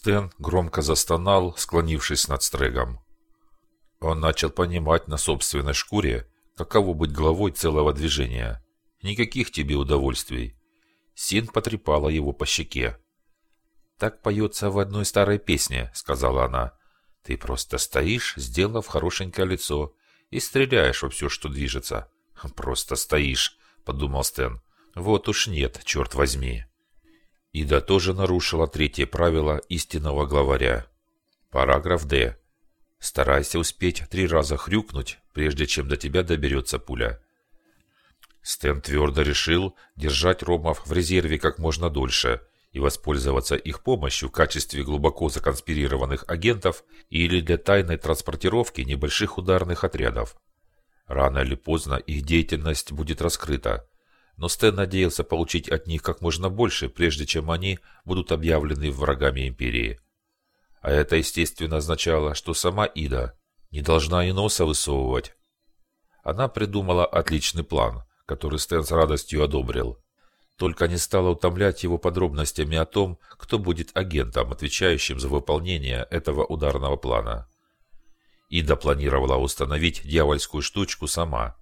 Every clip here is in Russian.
Стэн громко застонал, склонившись над Стрэгом. Он начал понимать на собственной шкуре, каково быть главой целого движения. Никаких тебе удовольствий. Син потрепала его по щеке. «Так поется в одной старой песне», — сказала она. «Ты просто стоишь, сделав хорошенькое лицо, и стреляешь во все, что движется». «Просто стоишь», — подумал Стэн. «Вот уж нет, черт возьми». Ида тоже нарушила третье правило истинного главаря. Параграф Д. Старайся успеть три раза хрюкнуть, прежде чем до тебя доберется пуля. Стэн твердо решил держать ромов в резерве как можно дольше и воспользоваться их помощью в качестве глубоко законспирированных агентов или для тайной транспортировки небольших ударных отрядов. Рано или поздно их деятельность будет раскрыта, но Стэн надеялся получить от них как можно больше, прежде чем они будут объявлены врагами Империи. А это, естественно, означало, что сама Ида не должна и носа высовывать. Она придумала отличный план, который Стэн с радостью одобрил. Только не стала утомлять его подробностями о том, кто будет агентом, отвечающим за выполнение этого ударного плана. Ида планировала установить дьявольскую штучку сама.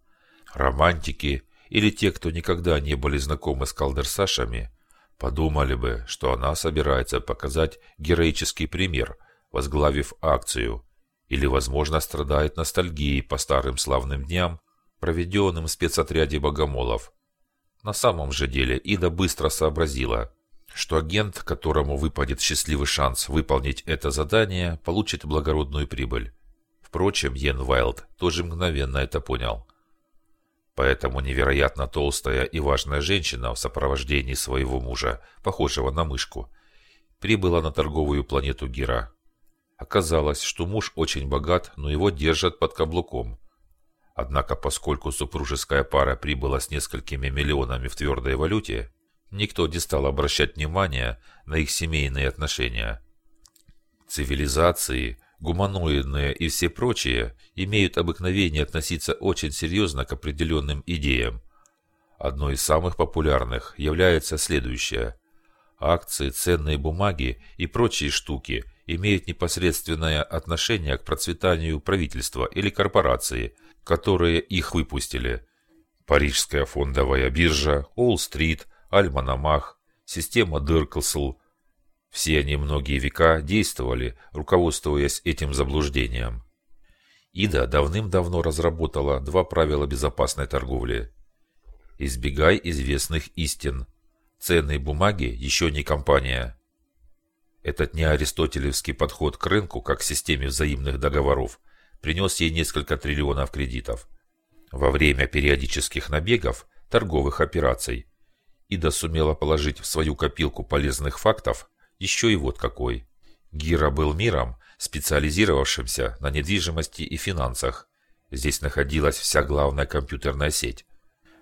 Романтики или те, кто никогда не были знакомы с колдерсашами, подумали бы, что она собирается показать героический пример, возглавив акцию, или, возможно, страдает ностальгией по старым славным дням, проведенным в спецотряде богомолов. На самом же деле Ида быстро сообразила, что агент, которому выпадет счастливый шанс выполнить это задание, получит благородную прибыль. Впрочем, Йен Вайлд тоже мгновенно это понял. Поэтому невероятно толстая и важная женщина в сопровождении своего мужа, похожего на мышку, прибыла на торговую планету Гира. Оказалось, что муж очень богат, но его держат под каблуком. Однако, поскольку супружеская пара прибыла с несколькими миллионами в твердой валюте, никто не стал обращать внимания на их семейные отношения. Цивилизации – гуманоидные и все прочие имеют обыкновение относиться очень серьезно к определенным идеям. Одной из самых популярных является следующее. Акции, ценные бумаги и прочие штуки имеют непосредственное отношение к процветанию правительства или корпорации, которые их выпустили. Парижская фондовая биржа, Уолл-стрит, Альманамах, система Дирклсл – все они многие века действовали, руководствуясь этим заблуждением. Ида давным-давно разработала два правила безопасной торговли. Избегай известных истин. Ценные бумаги еще не компания. Этот неаристотелевский подход к рынку, как к системе взаимных договоров, принес ей несколько триллионов кредитов. Во время периодических набегов, торговых операций, Ида сумела положить в свою копилку полезных фактов еще и вот какой. Гира был миром, специализировавшимся на недвижимости и финансах. Здесь находилась вся главная компьютерная сеть.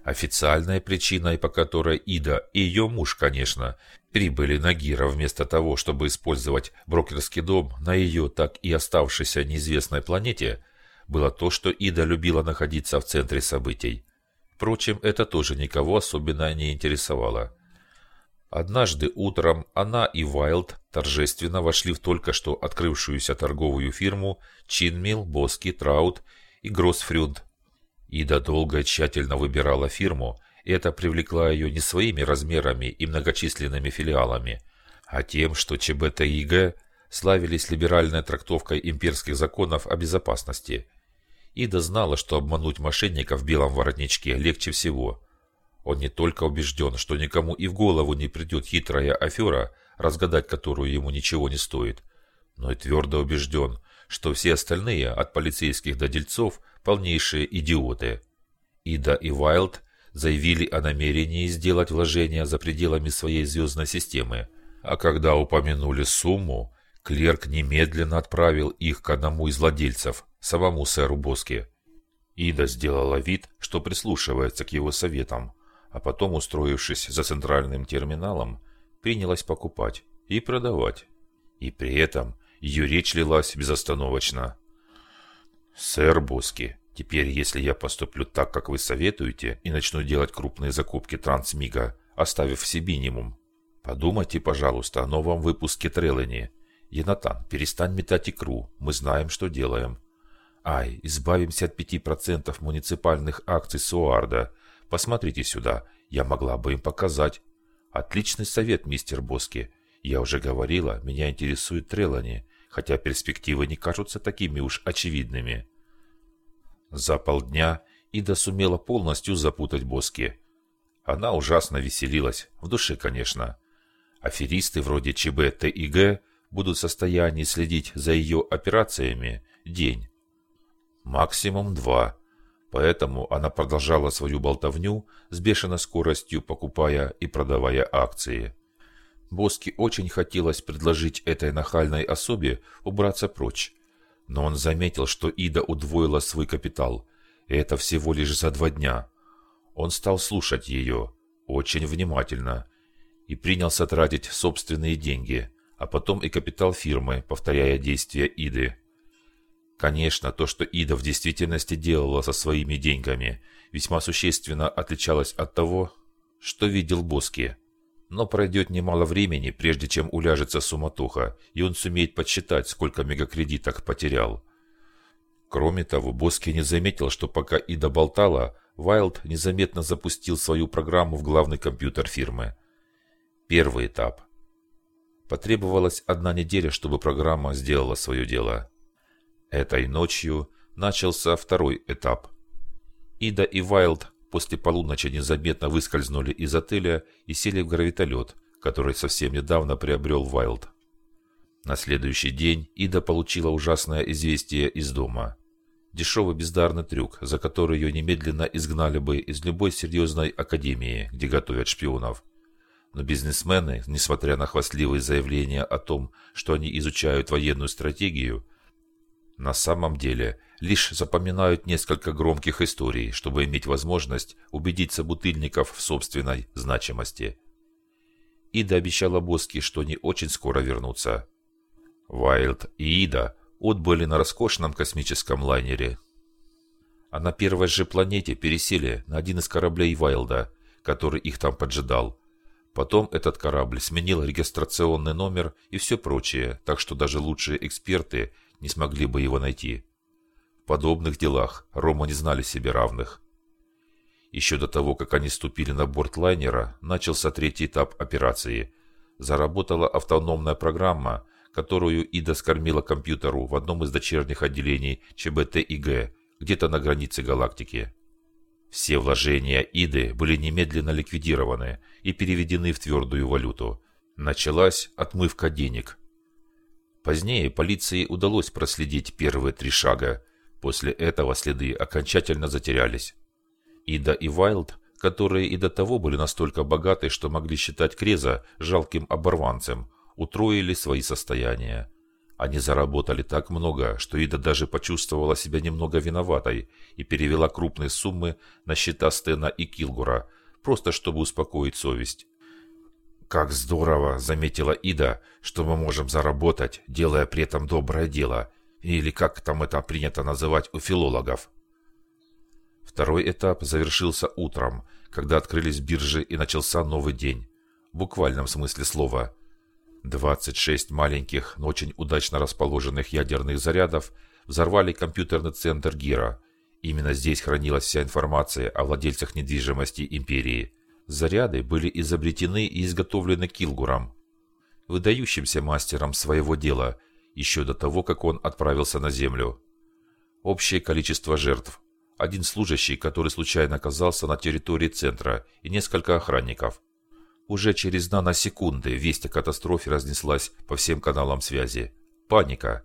Официальной причиной, по которой Ида и ее муж, конечно, прибыли на Гира вместо того, чтобы использовать брокерский дом на ее так и оставшейся неизвестной планете, было то, что Ида любила находиться в центре событий. Впрочем, это тоже никого особенно не интересовало. Однажды утром она и Вайлд торжественно вошли в только что открывшуюся торговую фирму Чинмил, Боски, Траут и Гроссфрюнд. Ида долго и тщательно выбирала фирму, и это привлекло ее не своими размерами и многочисленными филиалами, а тем, что ЧБТ и ИГ славились либеральной трактовкой имперских законов о безопасности. Ида знала, что обмануть мошенника в белом воротничке легче всего – он не только убежден, что никому и в голову не придет хитрая афера, разгадать которую ему ничего не стоит, но и твердо убежден, что все остальные, от полицейских до дельцов, полнейшие идиоты. Ида и Вайлд заявили о намерении сделать вложения за пределами своей звездной системы, а когда упомянули сумму, клерк немедленно отправил их к одному из владельцев, самому сэру Боске. Ида сделала вид, что прислушивается к его советам, а потом, устроившись за центральным терминалом, принялась покупать и продавать. И при этом ее речь лилась безостановочно. «Сэр Боски, теперь если я поступлю так, как вы советуете, и начну делать крупные закупки трансмига, оставив все минимум, подумайте, пожалуйста, о новом выпуске Трелани. Янатан, перестань метать икру, мы знаем, что делаем. Ай, избавимся от 5% муниципальных акций Суарда. Посмотрите сюда, я могла бы им показать. Отличный совет, мистер Боски. Я уже говорила, меня интересует Трелани, хотя перспективы не кажутся такими уж очевидными. За полдня Ида сумела полностью запутать Боски. Она ужасно веселилась, в душе, конечно. Аферисты вроде ЧБ, Т будут в состоянии следить за ее операциями день. Максимум два. Поэтому она продолжала свою болтовню с бешеной скоростью, покупая и продавая акции. Боски очень хотелось предложить этой нахальной особе убраться прочь. Но он заметил, что Ида удвоила свой капитал. И это всего лишь за два дня. Он стал слушать ее очень внимательно и принялся тратить собственные деньги, а потом и капитал фирмы, повторяя действия Иды. Конечно, то, что Ида в действительности делала со своими деньгами, весьма существенно отличалось от того, что видел Боски. Но пройдет немало времени, прежде чем уляжется суматоха, и он сумеет подсчитать, сколько мегакредиток потерял. Кроме того, Боски не заметил, что пока Ида болтала, Вайлд незаметно запустил свою программу в главный компьютер фирмы. Первый этап. Потребовалась одна неделя, чтобы программа сделала свое дело. Этой ночью начался второй этап. Ида и Вайлд после полуночи незаметно выскользнули из отеля и сели в гравитолет, который совсем недавно приобрел Вайлд. На следующий день Ида получила ужасное известие из дома. Дешевый бездарный трюк, за который ее немедленно изгнали бы из любой серьезной академии, где готовят шпионов. Но бизнесмены, несмотря на хвастливые заявления о том, что они изучают военную стратегию, на самом деле лишь запоминают несколько громких историй, чтобы иметь возможность убедить собутыльников в собственной значимости. Ида обещала Боски, что они очень скоро вернутся. Вайлд и Ида отбыли на роскошном космическом лайнере. А на первой же планете пересели на один из кораблей Вайлда, который их там поджидал. Потом этот корабль сменил регистрационный номер и все прочее, так что даже лучшие эксперты не смогли бы его найти. В подобных делах Рома не знали себе равных. Еще до того, как они ступили на борт лайнера, начался третий этап операции. Заработала автономная программа, которую Ида скормила компьютеру в одном из дочерних отделений ЧБТ и Г, где-то на границе галактики. Все вложения Иды были немедленно ликвидированы и переведены в твердую валюту. Началась отмывка денег. Позднее полиции удалось проследить первые три шага. После этого следы окончательно затерялись. Ида и Вайлд, которые и до того были настолько богаты, что могли считать Креза жалким оборванцем, утроили свои состояния. Они заработали так много, что Ида даже почувствовала себя немного виноватой и перевела крупные суммы на счета Стена и Килгура, просто чтобы успокоить совесть. «Как здорово!» – заметила Ида, – «что мы можем заработать, делая при этом доброе дело, или как там это принято называть у филологов». Второй этап завершился утром, когда открылись биржи и начался новый день. В буквальном смысле слова – 26 маленьких, но очень удачно расположенных ядерных зарядов взорвали компьютерный центр ГИРа. Именно здесь хранилась вся информация о владельцах недвижимости империи. Заряды были изобретены и изготовлены Килгуром, выдающимся мастером своего дела, еще до того, как он отправился на Землю. Общее количество жертв. Один служащий, который случайно оказался на территории центра, и несколько охранников. Уже через наносекунды весть о катастрофе разнеслась по всем каналам связи. Паника.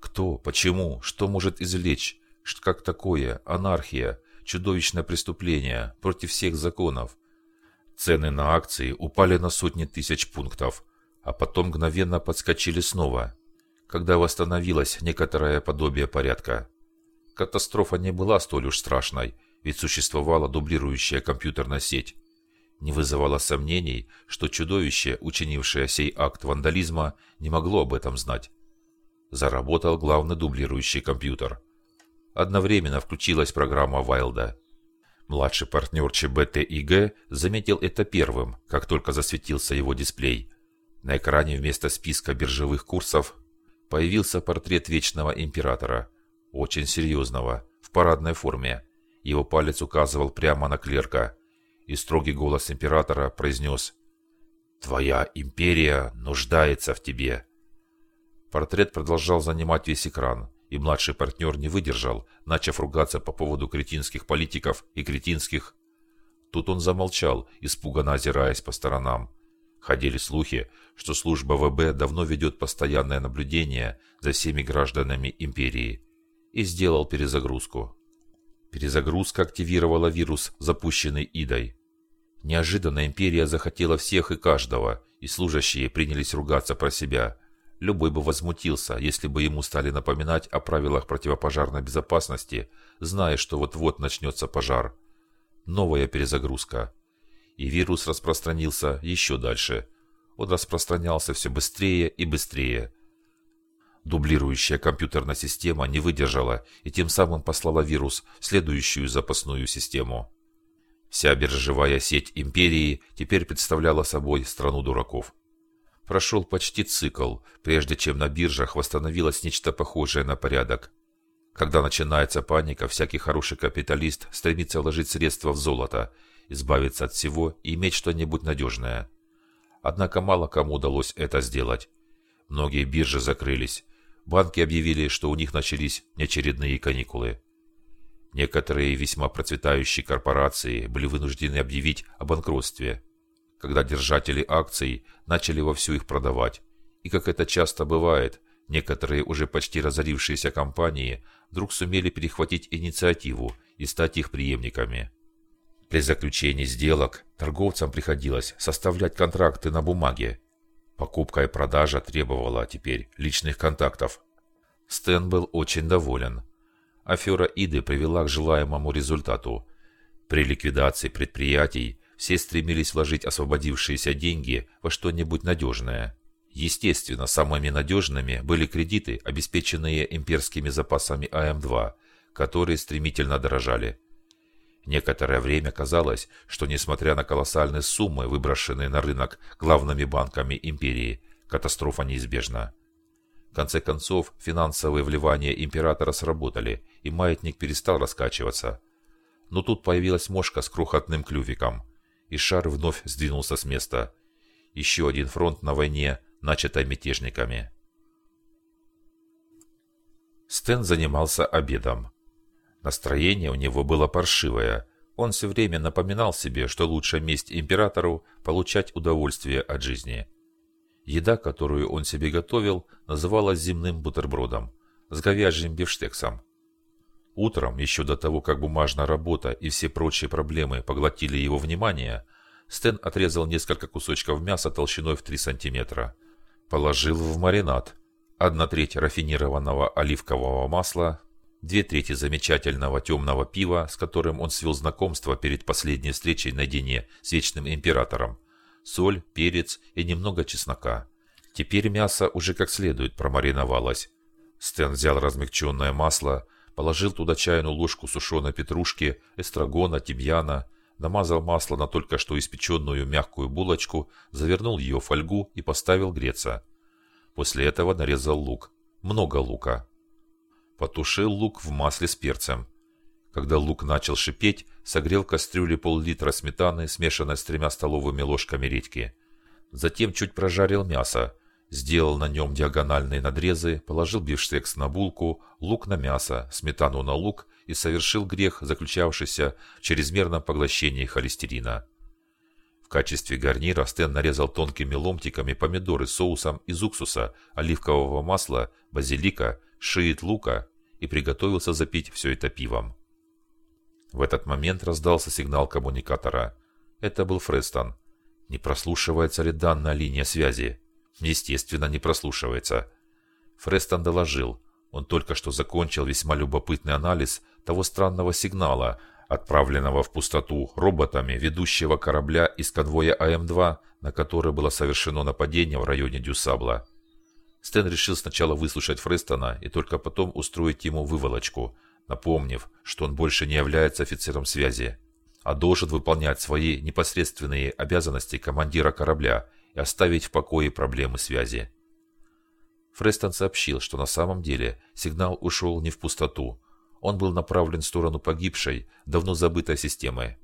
Кто, почему, что может извлечь? Как такое? Анархия, чудовищное преступление против всех законов. Цены на акции упали на сотни тысяч пунктов, а потом мгновенно подскочили снова, когда восстановилось некоторое подобие порядка. Катастрофа не была столь уж страшной, ведь существовала дублирующая компьютерная сеть, не вызывало сомнений, что чудовище, учинившее сей акт вандализма, не могло об этом знать. Заработал главный дублирующий компьютер. Одновременно включилась программа Вайлда. Младший партнер ЧБТ и Г заметил это первым, как только засветился его дисплей. На экране вместо списка биржевых курсов появился портрет Вечного Императора, очень серьезного, в парадной форме. Его палец указывал прямо на клерка, и строгий голос Императора произнес «Твоя империя нуждается в тебе». Портрет продолжал занимать весь экран, и младший партнер не выдержал, начав ругаться по поводу кретинских политиков и кретинских. Тут он замолчал, испуганно озираясь по сторонам. Ходили слухи, что служба ВБ давно ведет постоянное наблюдение за всеми гражданами империи. И сделал перезагрузку. Перезагрузка активировала вирус, запущенный Идой. Неожиданно империя захотела всех и каждого, и служащие принялись ругаться про себя. Любой бы возмутился, если бы ему стали напоминать о правилах противопожарной безопасности, зная, что вот-вот начнется пожар. Новая перезагрузка. И вирус распространился еще дальше. Он распространялся все быстрее и быстрее. Дублирующая компьютерная система не выдержала и тем самым послала вирус в следующую запасную систему. Вся биржевая сеть империи теперь представляла собой страну дураков прошел почти цикл, прежде чем на биржах восстановилось нечто похожее на порядок. Когда начинается паника, всякий хороший капиталист стремится вложить средства в золото, избавиться от всего и иметь что-нибудь надежное. Однако мало кому удалось это сделать. Многие биржи закрылись. Банки объявили, что у них начались неочередные каникулы. Некоторые весьма процветающие корпорации были вынуждены объявить о банкротстве когда держатели акций начали вовсю их продавать. И как это часто бывает, некоторые уже почти разорившиеся компании вдруг сумели перехватить инициативу и стать их преемниками. При заключении сделок торговцам приходилось составлять контракты на бумаге. Покупка и продажа требовала теперь личных контактов. Стэн был очень доволен. Афера Иды привела к желаемому результату. При ликвидации предприятий все стремились вложить освободившиеся деньги во что-нибудь надежное. Естественно, самыми надежными были кредиты, обеспеченные имперскими запасами АМ-2, которые стремительно дорожали. Некоторое время казалось, что несмотря на колоссальные суммы, выброшенные на рынок главными банками империи, катастрофа неизбежна. В конце концов, финансовые вливания императора сработали, и маятник перестал раскачиваться. Но тут появилась мошка с крохотным клювиком – и шар вновь сдвинулся с места. Еще один фронт на войне, начатой мятежниками. Стэн занимался обедом. Настроение у него было паршивое. Он все время напоминал себе, что лучшая месть императору – получать удовольствие от жизни. Еда, которую он себе готовил, называлась земным бутербродом с говяжьим бифштексом. Утром, еще до того, как бумажная работа и все прочие проблемы поглотили его внимание, Стэн отрезал несколько кусочков мяса толщиной в 3 сантиметра. Положил в маринад. Одна треть рафинированного оливкового масла, две трети замечательного темного пива, с которым он свел знакомство перед последней встречей наедине с Вечным Императором, соль, перец и немного чеснока. Теперь мясо уже как следует промариновалось. Стэн взял размягченное масло, Положил туда чайную ложку сушеной петрушки, эстрагона, тимьяна, намазал масло на только что испеченную мягкую булочку, завернул ее в фольгу и поставил греться. После этого нарезал лук. Много лука. Потушил лук в масле с перцем. Когда лук начал шипеть, согрел кастрюле пол-литра сметаны, смешанной с тремя столовыми ложками редьки. Затем чуть прожарил мясо, Сделал на нем диагональные надрезы, положил бифштекс на булку, лук на мясо, сметану на лук и совершил грех, заключавшийся в чрезмерном поглощении холестерина. В качестве гарнира Стэн нарезал тонкими ломтиками помидоры с соусом из уксуса, оливкового масла, базилика, шиит лука и приготовился запить все это пивом. В этот момент раздался сигнал коммуникатора. Это был Фрестон. Не прослушивается ли данная линия связи? Естественно, не прослушивается. Фрестон доложил. Он только что закончил весьма любопытный анализ того странного сигнала, отправленного в пустоту роботами ведущего корабля из конвоя АМ-2, на который было совершено нападение в районе Дюсабла. Стэн решил сначала выслушать Фрестона и только потом устроить ему выволочку, напомнив, что он больше не является офицером связи, а должен выполнять свои непосредственные обязанности командира корабля и оставить в покое проблемы связи. Фрестон сообщил, что на самом деле сигнал ушел не в пустоту. Он был направлен в сторону погибшей, давно забытой системы.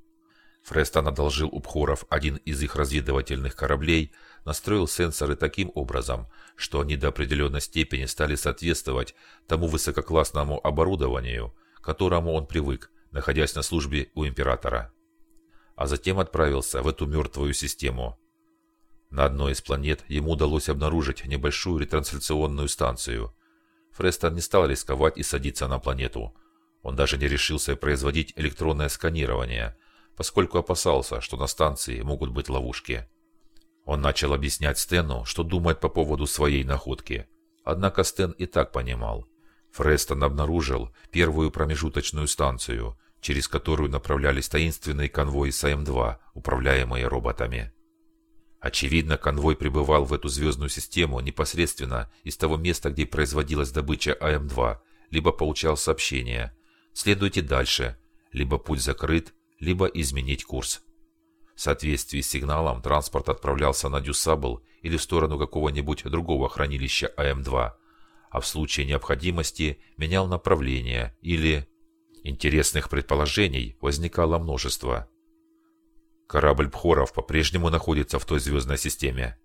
Фрестон одолжил у Пхоров один из их разведывательных кораблей, настроил сенсоры таким образом, что они до определенной степени стали соответствовать тому высококлассному оборудованию, к которому он привык, находясь на службе у Императора. А затем отправился в эту мертвую систему. На одной из планет ему удалось обнаружить небольшую ретрансляционную станцию. Фрестон не стал рисковать и садиться на планету. Он даже не решился производить электронное сканирование, поскольку опасался, что на станции могут быть ловушки. Он начал объяснять Стэну, что думает по поводу своей находки. Однако Стэн и так понимал. Фрестон обнаружил первую промежуточную станцию, через которую направлялись таинственные конвои с АМ-2, управляемые роботами. Очевидно, конвой прибывал в эту звездную систему непосредственно из того места, где производилась добыча АМ-2, либо получал сообщение «Следуйте дальше», либо «Путь закрыт», либо «Изменить курс». В соответствии с сигналом транспорт отправлялся на Дюсабл или в сторону какого-нибудь другого хранилища АМ-2, а в случае необходимости менял направление или... Интересных предположений возникало множество. Корабль Бхоров по-прежнему находится в той звездной системе.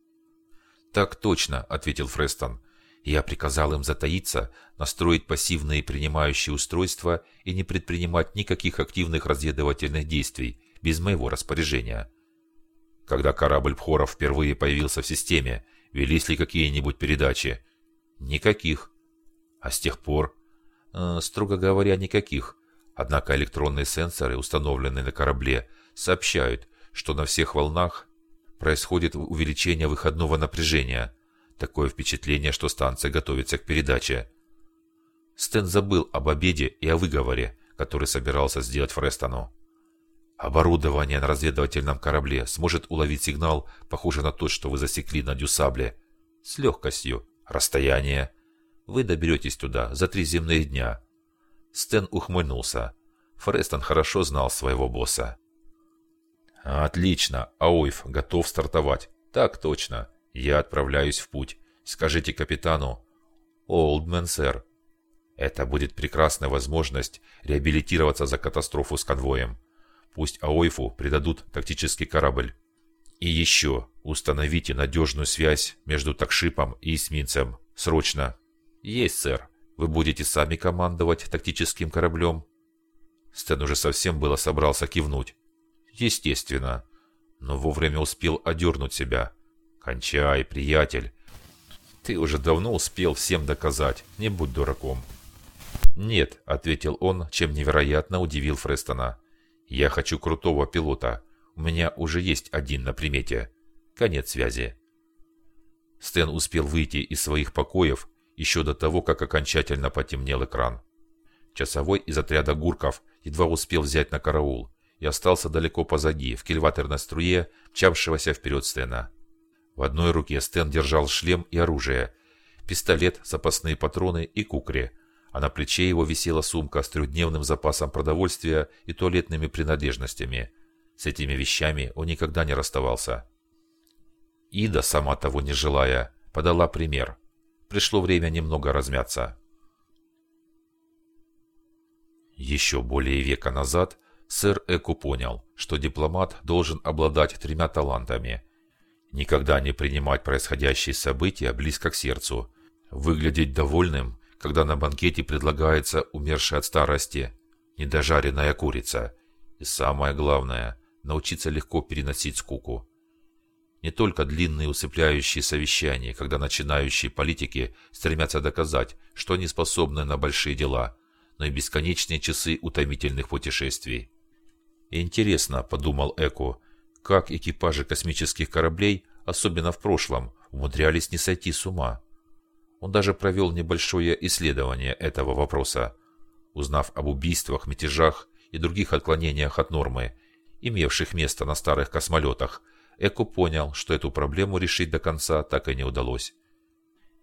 «Так точно», — ответил Фрестон. «Я приказал им затаиться, настроить пассивные принимающие устройства и не предпринимать никаких активных разведывательных действий без моего распоряжения». Когда корабль Бхоров впервые появился в системе, велись ли какие-нибудь передачи? Никаких. А с тех пор? Э, строго говоря, никаких. Однако электронные сенсоры, установленные на корабле, сообщают, что на всех волнах происходит увеличение выходного напряжения. Такое впечатление, что станция готовится к передаче. Стэн забыл об обеде и о выговоре, который собирался сделать Фрестону. Оборудование на разведывательном корабле сможет уловить сигнал, похожий на тот, что вы засекли на Дюсабле. С легкостью. Расстояние. Вы доберетесь туда за три земные дня. Стэн ухмыльнулся. Фрестон хорошо знал своего босса. «Отлично, Ауиф готов стартовать». «Так точно. Я отправляюсь в путь. Скажите капитану». «Олдмен, сэр». Это будет прекрасная возможность реабилитироваться за катастрофу с конвоем. Пусть Аойфу придадут тактический корабль. И еще установите надежную связь между такшипом и эсминцем. Срочно. Есть, сэр. Вы будете сами командовать тактическим кораблем? Стэн уже совсем было собрался кивнуть. Естественно. Но вовремя успел одернуть себя. Кончай, приятель. Ты уже давно успел всем доказать. Не будь дураком. «Нет», — ответил он, чем невероятно удивил Фрестона. «Я хочу крутого пилота. У меня уже есть один на примете. Конец связи». Стэн успел выйти из своих покоев еще до того, как окончательно потемнел экран. Часовой из отряда гурков едва успел взять на караул и остался далеко позади, в кильваторной струе, мчавшегося вперед Стена. В одной руке Стэн держал шлем и оружие, пистолет, запасные патроны и кукри, а на плече его висела сумка с трехдневным запасом продовольствия и туалетными принадлежностями. С этими вещами он никогда не расставался. Ида, сама того не желая, подала пример. Пришло время немного размяться. Еще более века назад сэр Эку понял, что дипломат должен обладать тремя талантами. Никогда не принимать происходящие события близко к сердцу, выглядеть довольным, когда на банкете предлагается умершая от старости недожаренная курица, и самое главное – научиться легко переносить скуку. Не только длинные усыпляющие совещания, когда начинающие политики стремятся доказать, что они способны на большие дела, но и бесконечные часы утомительных путешествий. Интересно, подумал Эко, как экипажи космических кораблей, особенно в прошлом, умудрялись не сойти с ума. Он даже провел небольшое исследование этого вопроса, узнав об убийствах, мятежах и других отклонениях от нормы, имевших место на старых космолетах, Эко понял, что эту проблему решить до конца так и не удалось.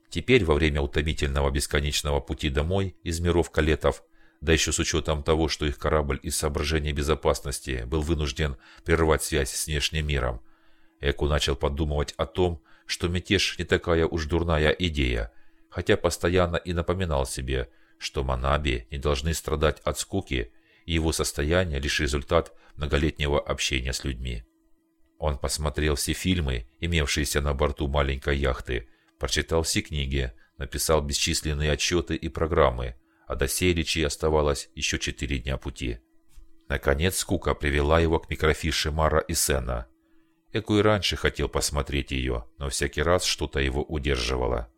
Теперь, во время утомительного бесконечного пути домой из миров калетов, да еще с учетом того, что их корабль из соображений безопасности был вынужден прервать связь с внешним миром, Эку начал подумывать о том, что мятеж не такая уж дурная идея, хотя постоянно и напоминал себе, что Манаби не должны страдать от скуки, и его состояние лишь результат многолетнего общения с людьми. Он посмотрел все фильмы, имевшиеся на борту маленькой яхты, прочитал все книги, написал бесчисленные отчеты и программы, а до Селичи оставалось еще четыре дня пути. Наконец скука привела его к микрофише Мара и Сена. Эку и раньше хотел посмотреть ее, но всякий раз что-то его удерживало.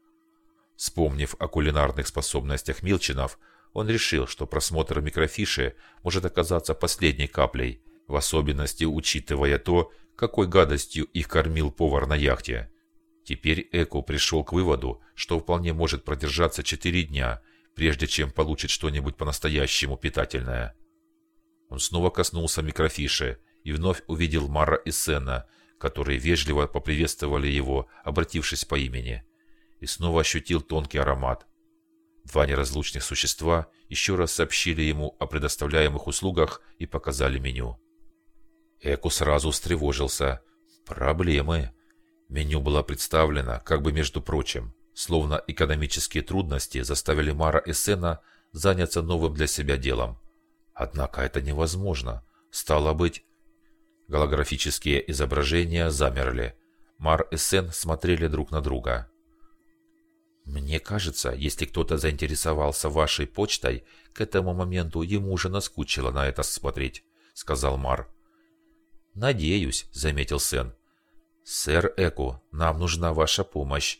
Вспомнив о кулинарных способностях Милчинов, он решил, что просмотр микрофиши может оказаться последней каплей, в особенности учитывая то, какой гадостью их кормил повар на яхте. Теперь Эко пришел к выводу, что вполне может продержаться четыре дня, прежде чем получит что-нибудь по-настоящему питательное. Он снова коснулся микрофиши и вновь увидел Мара и Сена, которые вежливо поприветствовали его, обратившись по имени. И снова ощутил тонкий аромат. Два неразлучных существа еще раз сообщили ему о предоставляемых услугах и показали меню. Эку сразу встревожился. Проблемы. Меню было представлено, как бы между прочим, словно экономические трудности заставили Мара и Сена заняться новым для себя делом. Однако это невозможно. Стало быть, Голографические изображения замерли. Мар и Сен смотрели друг на друга. «Мне кажется, если кто-то заинтересовался вашей почтой, к этому моменту ему уже наскучило на это смотреть», — сказал Мар. «Надеюсь», — заметил Сен. «Сэр Эку, нам нужна ваша помощь.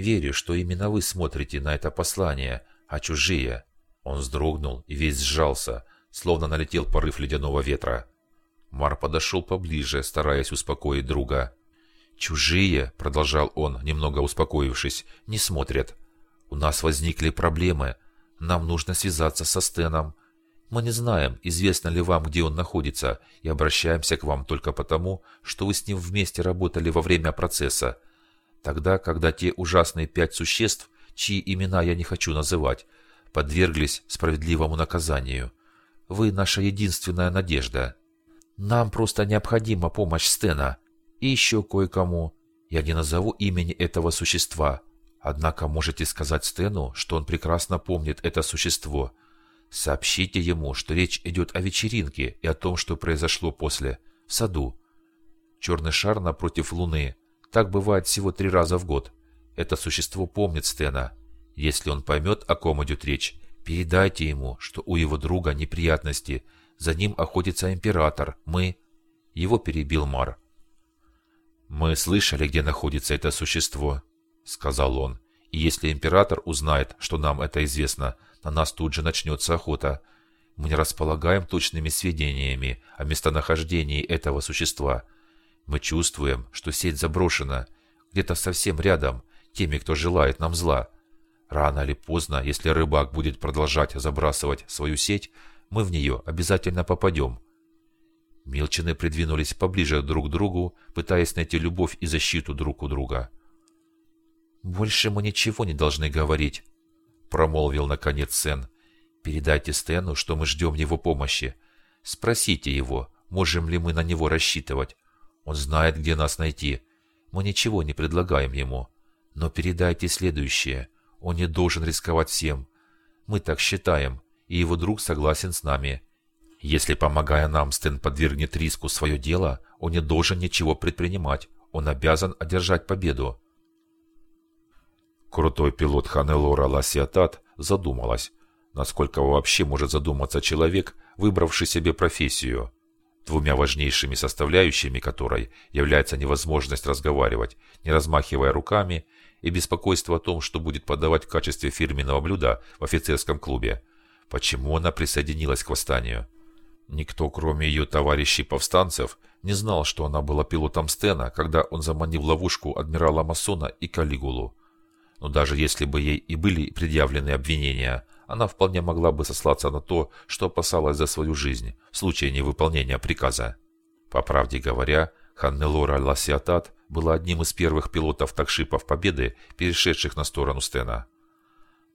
Верю, что именно вы смотрите на это послание, а чужие...» Он вздрогнул и весь сжался, словно налетел порыв ледяного ветра. Мар подошел поближе, стараясь успокоить друга. «Чужие», — продолжал он, немного успокоившись, — «не смотрят. У нас возникли проблемы. Нам нужно связаться со Стеном. Мы не знаем, известно ли вам, где он находится, и обращаемся к вам только потому, что вы с ним вместе работали во время процесса. Тогда, когда те ужасные пять существ, чьи имена я не хочу называть, подверглись справедливому наказанию. Вы наша единственная надежда». Нам просто необходима помощь Стена. И еще кое-кому. Я не назову имени этого существа. Однако можете сказать Стену, что он прекрасно помнит это существо. Сообщите ему, что речь идет о вечеринке и о том, что произошло после, в саду. Черный шар напротив Луны. Так бывает всего три раза в год. Это существо помнит Стена. Если он поймет, о ком идет речь, передайте ему, что у его друга неприятности – за ним охотится император. Мы...» Его перебил Мар. «Мы слышали, где находится это существо», — сказал он. «И если император узнает, что нам это известно, на нас тут же начнется охота. Мы не располагаем точными сведениями о местонахождении этого существа. Мы чувствуем, что сеть заброшена, где-то совсем рядом, теми, кто желает нам зла. Рано или поздно, если рыбак будет продолжать забрасывать свою сеть, мы в нее обязательно попадем. Милчины придвинулись поближе друг к другу, пытаясь найти любовь и защиту друг у друга. «Больше мы ничего не должны говорить», — промолвил наконец Сен. «Передайте Стэну, что мы ждем его помощи. Спросите его, можем ли мы на него рассчитывать. Он знает, где нас найти. Мы ничего не предлагаем ему. Но передайте следующее. Он не должен рисковать всем. Мы так считаем и его друг согласен с нами. Если, помогая нам, Стэн подвергнет риску свое дело, он не должен ничего предпринимать. Он обязан одержать победу. Крутой пилот Ханелора Ласиатат задумалась, насколько вообще может задуматься человек, выбравший себе профессию, двумя важнейшими составляющими которой является невозможность разговаривать, не размахивая руками, и беспокойство о том, что будет подавать в качестве фирменного блюда в офицерском клубе, Почему она присоединилась к восстанию? Никто, кроме ее товарищей-повстанцев, не знал, что она была пилотом Стена, когда он заманил ловушку адмирала Масона и Калигулу. Но даже если бы ей и были предъявлены обвинения, она вполне могла бы сослаться на то, что опасалась за свою жизнь в случае невыполнения приказа. По правде говоря, Ханнелора Ласиатат была одним из первых пилотов такшипов Победы, перешедших на сторону Стена.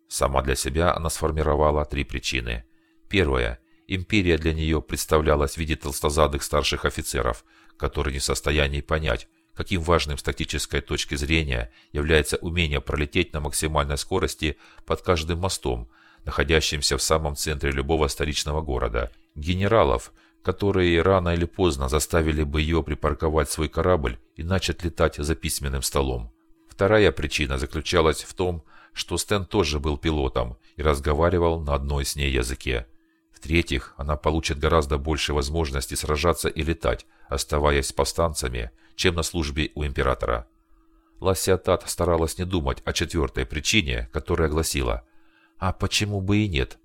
Сама для себя она сформировала три причины. Первая. Империя для нее представлялась в виде толстозадых старших офицеров, которые не в состоянии понять, каким важным с тактической точки зрения является умение пролететь на максимальной скорости под каждым мостом, находящимся в самом центре любого столичного города. Генералов, которые рано или поздно заставили бы ее припарковать свой корабль и начать летать за письменным столом. Вторая причина заключалась в том, что Стэн тоже был пилотом и разговаривал на одной с ней языке. В-третьих, она получит гораздо больше возможностей сражаться и летать, оставаясь с повстанцами, чем на службе у императора. Лассиатат старалась не думать о четвертой причине, которая гласила «А почему бы и нет?»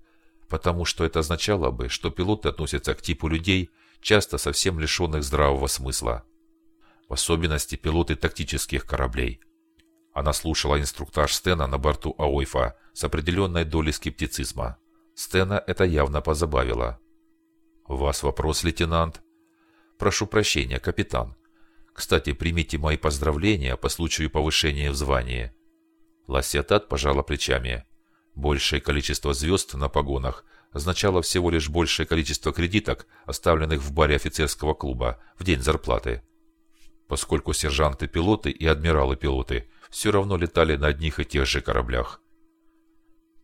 Потому что это означало бы, что пилоты относятся к типу людей, часто совсем лишенных здравого смысла. В особенности пилоты тактических кораблей. Она слушала инструктаж Стена на борту Аойфа с определенной долей скептицизма. Стена это явно позабавило. «У вас вопрос, лейтенант?» «Прошу прощения, капитан. Кстати, примите мои поздравления по случаю повышения в звании». Лассиатат пожала плечами. Большее количество звезд на погонах означало всего лишь большее количество кредиток, оставленных в баре офицерского клуба в день зарплаты. Поскольку сержанты-пилоты и адмиралы-пилоты все равно летали на одних и тех же кораблях.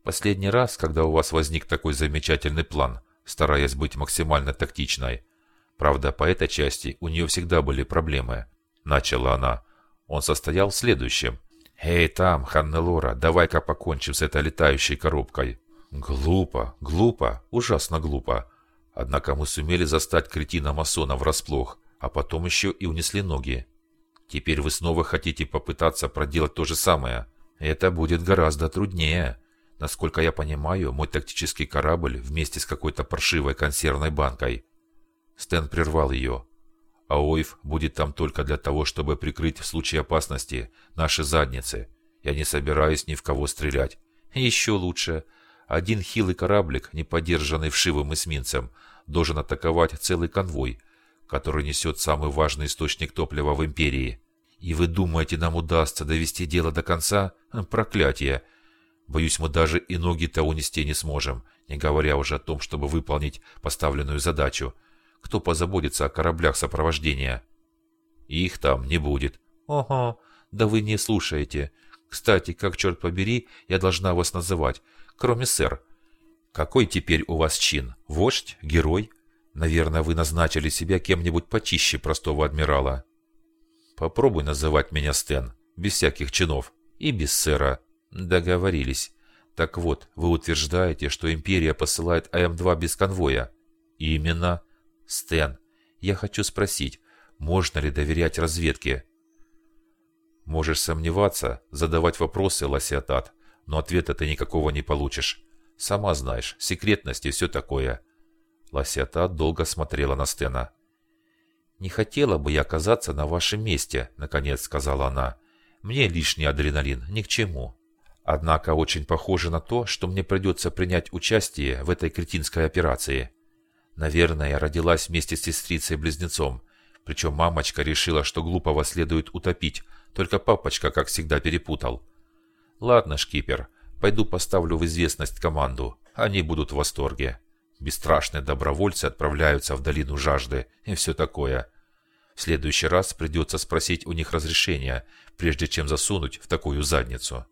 Последний раз, когда у вас возник такой замечательный план, стараясь быть максимально тактичной. Правда, по этой части у нее всегда были проблемы. Начала она. Он состоял в следующем. «Эй, там, Ханнелора, давай-ка покончим с этой летающей коробкой». Глупо, глупо, ужасно глупо. Однако мы сумели застать кретина масона врасплох, а потом еще и унесли ноги. Теперь вы снова хотите попытаться проделать то же самое. Это будет гораздо труднее. Насколько я понимаю, мой тактический корабль вместе с какой-то паршивой консервной банкой. Стэн прервал ее. А Оев будет там только для того, чтобы прикрыть в случае опасности наши задницы. Я не собираюсь ни в кого стрелять. Еще лучше. Один хилый кораблик, не поддержанный вшивым эсминцем, должен атаковать целый конвой, который несет самый важный источник топлива в Империи. И вы думаете, нам удастся довести дело до конца? Проклятие! Боюсь, мы даже и ноги-то унести не сможем, не говоря уже о том, чтобы выполнить поставленную задачу. Кто позаботится о кораблях сопровождения? Их там не будет. Ого, да вы не слушаете. Кстати, как черт побери, я должна вас называть, кроме сэр. Какой теперь у вас чин? Вождь? Герой? Наверное, вы назначили себя кем-нибудь почище простого адмирала. Попробуй называть меня Стэн, без всяких чинов и без сэра. Договорились. Так вот, вы утверждаете, что Империя посылает АМ-2 без конвоя? Именно. Стэн, я хочу спросить, можно ли доверять разведке? Можешь сомневаться, задавать вопросы, Ласиатат, но ответа ты никакого не получишь. Сама знаешь, секретность и все такое. Ласиатат долго смотрела на Стена. «Не хотела бы я оказаться на вашем месте», — наконец сказала она. «Мне лишний адреналин ни к чему». Однако очень похоже на то, что мне придется принять участие в этой кретинской операции. Наверное, я родилась вместе с сестрицей-близнецом. Причем мамочка решила, что глупого следует утопить, только папочка, как всегда, перепутал. Ладно, шкипер, пойду поставлю в известность команду. Они будут в восторге. Бесстрашные добровольцы отправляются в долину жажды и все такое. В следующий раз придется спросить у них разрешения, прежде чем засунуть в такую задницу.